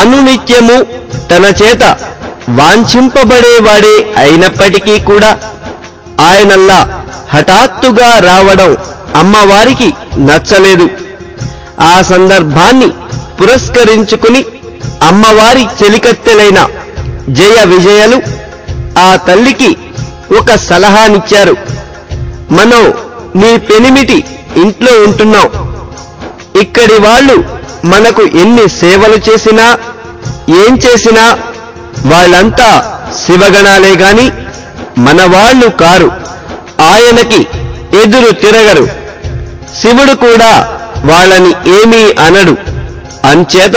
అనునిత్యము తన చేత వాంఛింపబడేవాడే అయినప్పటికీ కూడా ఆయనల్లా హఠాత్తుగా రావడం అమ్మవారికి నచ్చలేదు. ఆ సందర్భాన్ని పురస్కరించుకుని అమ్మవారి చెలికత్తెలైన జయ విజయలు ఆ తల్లికి ఒక సలహానిచ్చారు. మనం నీ పెనిమిటి ఇంట్లో ఉంటున్నాం ఇక్కడి వాళ్ళు మనకు ఎన్ని సేవలు చేసినా ఏం చేసినా వాళ్ళంతా శివగణాలే గాని మన వాళ్ళు కారు. ఆయనకి ఎదురు తిరగరు. శివుడు కూడా వాళ్ళని ఏమీ అనడు. అంచేత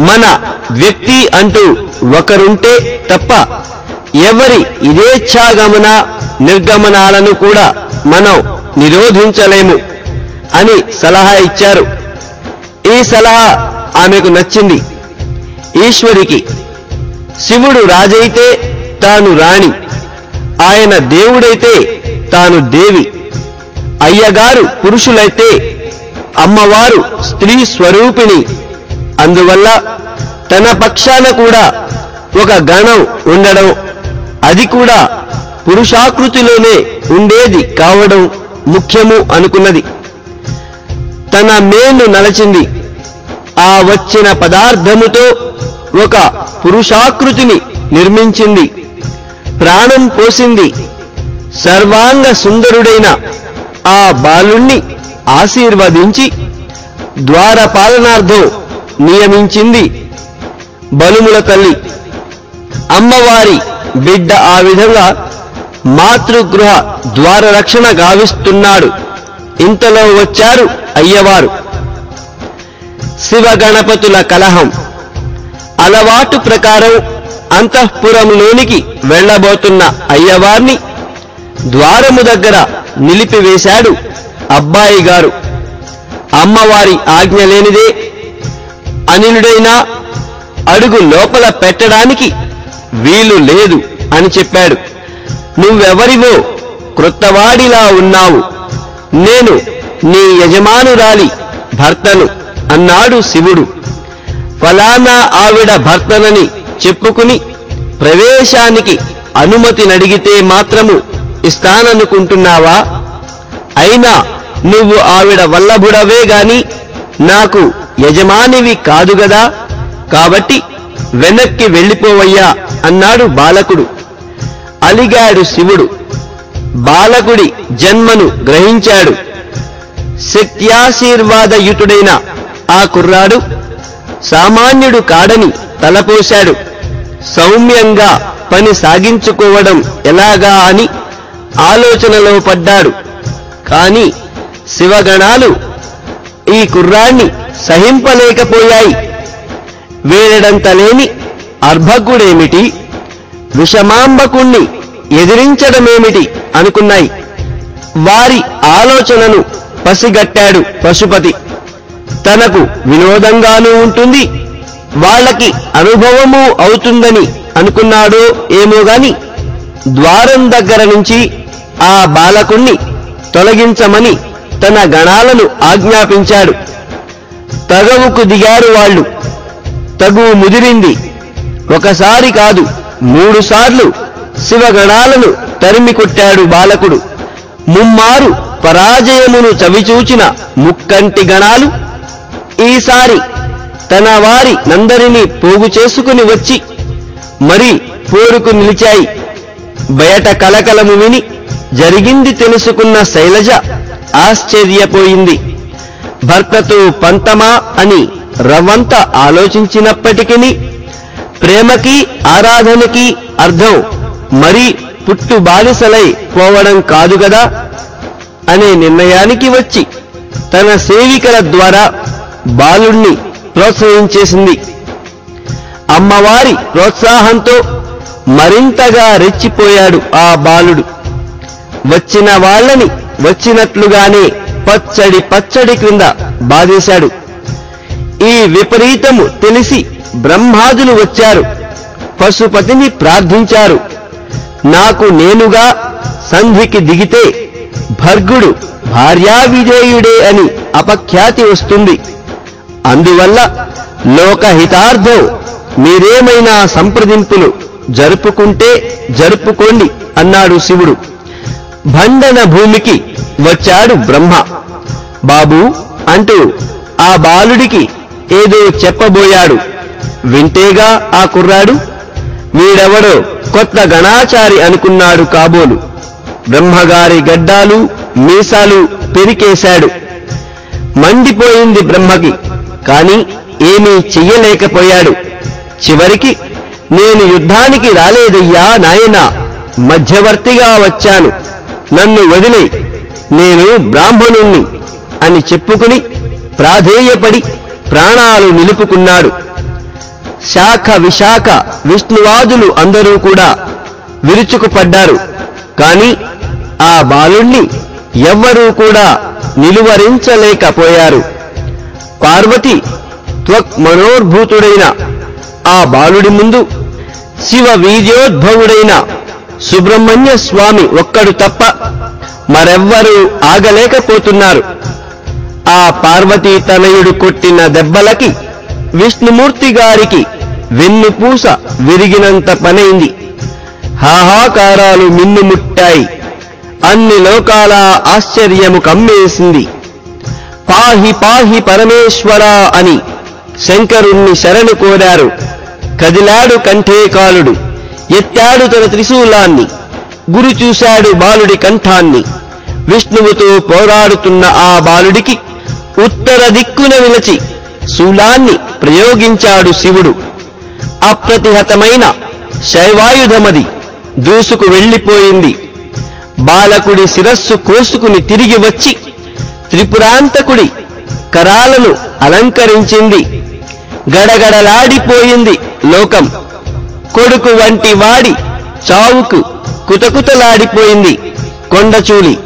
మన వ్యక్తి అంటూ ఒకరుంటే తప్ప ఎవరి ఇదేచ్ఛాగమన నిర్గమనాలను కూడా మనం నిరోధించలేము అని సలహా ఇచ్చారు. ఈ సలహా ఆమెకు నచ్చింది. ఈశ్వరికి శివుడు రాజైతే తాను రాణి. ఆయన దేవుడైతే తాను దేవి. అయ్యగారు పురుషులైతే అమ్మవారు స్త్రీ స్వరూపిణి. అందువల్ల తన పక్షాన కూడా ఒక గణం ఉండడం అది కూడా పురుషాకృతిలోనే ఉండేది కావడం ముఖ్యము అనుకున్నది. తన మేలు నలచింది. ఆ వచ్చిన పదార్థముతో ఒక పురుషాకృతిని నిర్మించింది. ప్రాణం పోసింది. సర్వాంగ సుందరుడైన ఆ బాలుణ్ణి ఆశీర్వదించి ద్వారపాలనార్థం నియమించింది. బలుముల తల్లి అమ్మవారి బిడ్డ ఆ విధంగా మాతృగృహ ద్వార రక్షణ గావిస్తున్నాడు. ఇంతలో వచ్చారు అయ్యవారు. శివగణపతుల కలహం అలవాటు ప్రకారం అంతఃపురంలోనికి వెళ్ళబోతున్న అయ్యవార్ని ద్వారము దగ్గర నిలిపివేశాడు అబ్బాయి గారు. అమ్మవారి ఆజ్ఞ లేనిదే అనిలుడైనా అడుగు లోపల పెట్టడానికి వీలు లేదు అని చెప్పాడు. నువ్వెవరివో క్రొత్తవాడిలా ఉన్నావు. నేను నీ యజమానురాలి భర్తను అన్నాడు శివుడు. ఫలానా ఆవిడ భర్తనని చెప్పుకుని ప్రవేశానికి అనుమతి నడిగితే మాత్రము ఇస్తాననుకుంటున్నావా? అయినా నువ్వు ఆవిడ వల్లభుడవే గాని నాకు యజమానివి కాదు గదా? కాబట్టి వెనక్కి వెళ్ళిపోవయ్యా అన్నాడు బాలకుడు. అలిగాడు శివుడు. బాలకుడి జన్మను గ్రహించాడు. శక్త్యాశీర్వాదయుతుడైన ఆ కుర్రాడు సామాన్యుడు కాడని తలపోశాడు. సౌమ్యంగా పని సాగించుకోవడం ఎలాగా అని ఆలోచనలో పడ్డాడు. కాని శివగణాలు ఈ కుర్రాణ్ణి సహింపలేకపోయాయి. వేరడంత లేని అర్భకుడేమిటి? విషమాంబకుణ్ణి ఎదిరించడమేమిటి? అనుకున్నాయి. వారి ఆలోచనను పసిగట్టాడు పశుపతి. తనకు వినోదంగానూ ఉంటుంది వాళ్ళకి అనుభవము అవుతుందని అనుకున్నాడో ఏమో గాని ద్వారం దగ్గర నుంచి ఆ బాలకుణ్ణి తొలగించమని తన గణాలను ఆజ్ఞాపించాడు. తగవుకు దిగారు వాళ్ళు. తగు ముదిరింది. ఒకసారి కాదు మూడుసార్లు శివగణాలను తరిమి కొట్టాడు బాలకుడు. ముమ్మారు పరాజయమును చవిచూచిన ముక్కంటి గణాలు ఈసారి తన వారి నందరినీ పోగు చేసుకుని వచ్చి మరి పోరుకు నిలిచాయి. బయట కలకలము విని జరిగింది తెలుసుకున్న శైలజ ఆశ్చర్యపోయింది. భర్తతో పంతమా అని రవ్వంత ఆలోచించినప్పటికీ ప్రేమకి ఆరాధనకి అర్థం మరీ పుట్టు బాలిసలై పోవడం కాదు కదా? అనే నిర్ణయానికి వచ్చి తన సేవికల ద్వారా బాలుణ్ణి ప్రోత్సహించేసింది అమ్మవారి ప్రోత్సాహంతో మరింతగా రెచ్చిపోయాడు ఆ బాలుడు. వచ్చిన వాళ్ళని వచ్చినట్లుగానే పచ్చడి పచ్చడి క్రింద బాధేశాడు. ఈ విపరీతము తెలిసి బ్రహ్మాదులు వచ్చారు. పశుపతిని ప్రార్థించారు. నాకు నేనుగా సంధికి దిగితే భర్గుడు భార్యా విజేయుడే అని అపఖ్యాతి వస్తుంది. అందువల్ల లోకహితార్థం మీరేమైనా సంప్రదింపులు జరుపుకుంటే జరుపుకోండి అన్నాడు శివుడు. భండన భూమికి వచ్చాడు బ్రహ్మ. బాబు అంటూ ఆ బాలుడికి ఏదో చెప్పబోయాడు. వింటేగా ఆ కుర్రాడు? వీడెవడో? కొత్త గణాచారి అనుకున్నాడు కాబోలు. బ్రహ్మగారి గడ్డాలు మీసాలు పెరికేశాడు. మండిపోయింది బ్రహ్మకి కాని ఏమీ చెయ్యలేకపోయాడు. చివరికి నేను యుద్ధానికి రాలేదయ్యా నాయనా మధ్యవర్తిగా వచ్చాను. నన్ను వదిలే నేను బ్రాహ్మణుణ్ణి అని చెప్పుకుని ప్రాధేయపడి ప్రాణాలు నిలుపుకున్నాడు. శాఖ విశాఖ విష్ణువాదులు అందరూ కూడా విరుచుకుపడ్డారు. కాని ఆ బాలుణ్ణి ఎవ్వరూ కూడా నిలువరించలేకపోయారు. పార్వతి త్వక్ మనోర్భూతుడైన ఆ బాలుడి ముందు శివ వీర్యోద్భవుడైన సుబ్రహ్మణ్య స్వామి ఒక్కడు తప్ప మరెవ్వరూ ఆగలేకపోతున్నారు. ఆ పార్వతీ తనయుడు కొట్టిన దెబ్బలకి విష్ణుమూర్తి గారికి వెన్నుపూస విరిగినంత పనైంది. హాహాకారాలు మిన్నుముట్టాయి అన్ని లోకాల ఆశ్చర్యము కమ్మేసింది. పాహి పాహి పరమేశ్వరా అని శంకరుణ్ణి శరణు కోరారు. కదిలాడు కంఠేకాలుడు ఎత్తాడు తన త్రిశూలాన్ని. గురి చూశాడు బాలుడి కంఠాన్ని. విష్ణువుతో పోరాడుతున్న ఆ బాలుడికి ఉత్తర దిక్కున విలచి శూలాన్ని ప్రయోగించాడు శివుడు. అప్రతిహతమైన శైవాయుధమది దూసుకు వెళ్ళిపోయింది. బాలకుడి శిరస్సు కోసుకుని తిరిగి వచ్చి త్రిపురాంతకుడి కరాలను అలంకరించింది. గడగడలాడిపోయింది లోకం. కొడుకు వంటి వాడి చావుకు కుతకుతలాడిపోయింది కొండచూలి.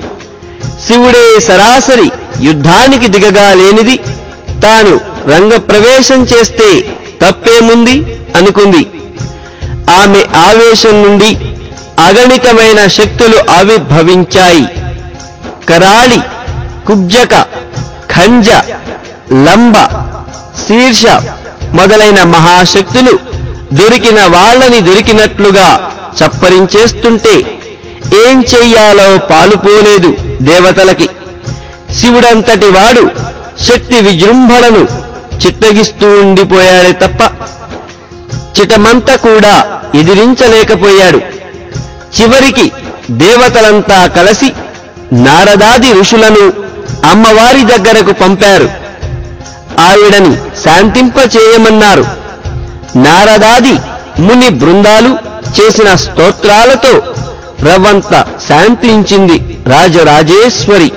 శివుడే సరాసరి యుద్ధానికి దిగగా లేనిది తాను రంగప్రవేశం చేస్తే తప్పేముంది? అనుకుంది. ఆమె ఆవేశం నుండి అగణితమైన శక్తులు ఆవిర్భవించాయి. కరాళి కుబ్జక ఖంజ లంబ శీర్ష మొదలైన మహాశక్తులు దొరికిన వాళ్ళని దొరికినట్లుగా చప్పరించేస్తుంటే ఏం చెయ్యాలో పాలుపోలేదు దేవతలకి. శివుడంతటి వాడు శక్తి విజృంభణను చిత్తగిస్తూ ఉండిపోయాడే తప్ప చిటమంతా కూడా ఎదిరించలేకపోయాడు. చివరికి దేవతలంతా కలిసి నారదాది ఋషులను అమ్మవారి దగ్గరకు పంపారు. ఆవిడని శాంతింపచేయమన్నారు. నారదాది ముని బృందాలు చేసిన స్తోత్రాలతో రవ్వంత శాంతించింది రాజరాజేశ్వరి.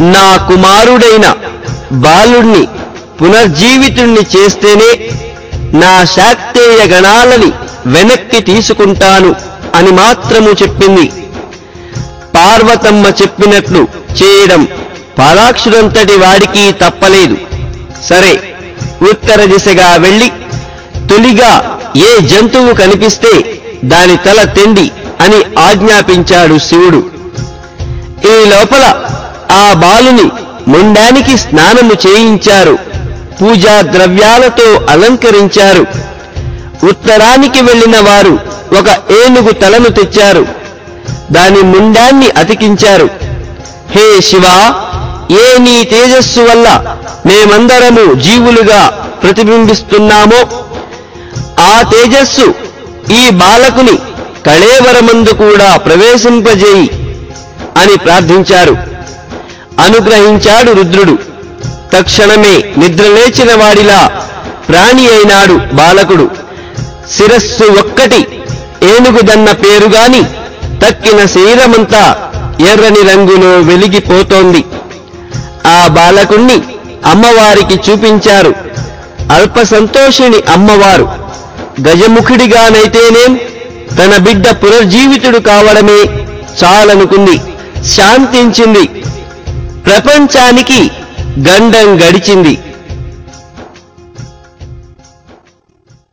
నా కుమారుడైన బాలుణ్ణి పునర్జీవితుణ్ణి చేస్తేనే నా శాక్తేయ గణాలని వెనక్కి తీసుకుంటాను అని మాత్రము చెప్పింది. పార్వతమ్మ చెప్పినట్లు చేయడం పరాక్షుడంతటి వాడికి తప్పలేదు. సరే ఉత్తర దిశగా వెళ్ళి తొలిగా ఏ జంతువు కనిపిస్తే దాని తల తెండి అని ఆజ్ఞాపించాడు శివుడు. ఈ లోపల ఆ బాలుని ముండానికి స్నానము చేయించారు. పూజా ద్రవ్యాలతో అలంకరించారు. ఉత్తరానికి వెళ్ళిన వారు ఒక ఏనుగు తలను తెచ్చారు. దాని ముండాన్ని అతికించారు. హే శివ ఏ నీ తేజస్సు వల్ల మేమందరము జీవులుగా ప్రతిబింబిస్తున్నామో? ఆ తేజస్సు ఈ బాలకుని కళేవరమందు కూడా ప్రవేశింపజేయి అని ప్రార్థించారు. అనుగ్రహించాడు రుద్రుడు. తక్షణమే నిద్రలేచిన వాడిలా ప్రాణి అయినాడు బాలకుడు. శిరస్సు ఒక్కటి ఏనుగుదన్న పేరుగాని తక్కిన శరీరమంతా ఎర్రని రంగులో వెలిగిపోతోంది. ఆ బాలకుణ్ణి అమ్మవారికి చూపించారు. అల్ప సంతోషిని అమ్మవారు. గజముఖుడిగానైతేనేం తన బిడ్డ పునర్జీవితుడు కావడమే చాలనుకుంది. శాంతించింది. ప్రపంచానికి గండం గడిచింది.